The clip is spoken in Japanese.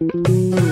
う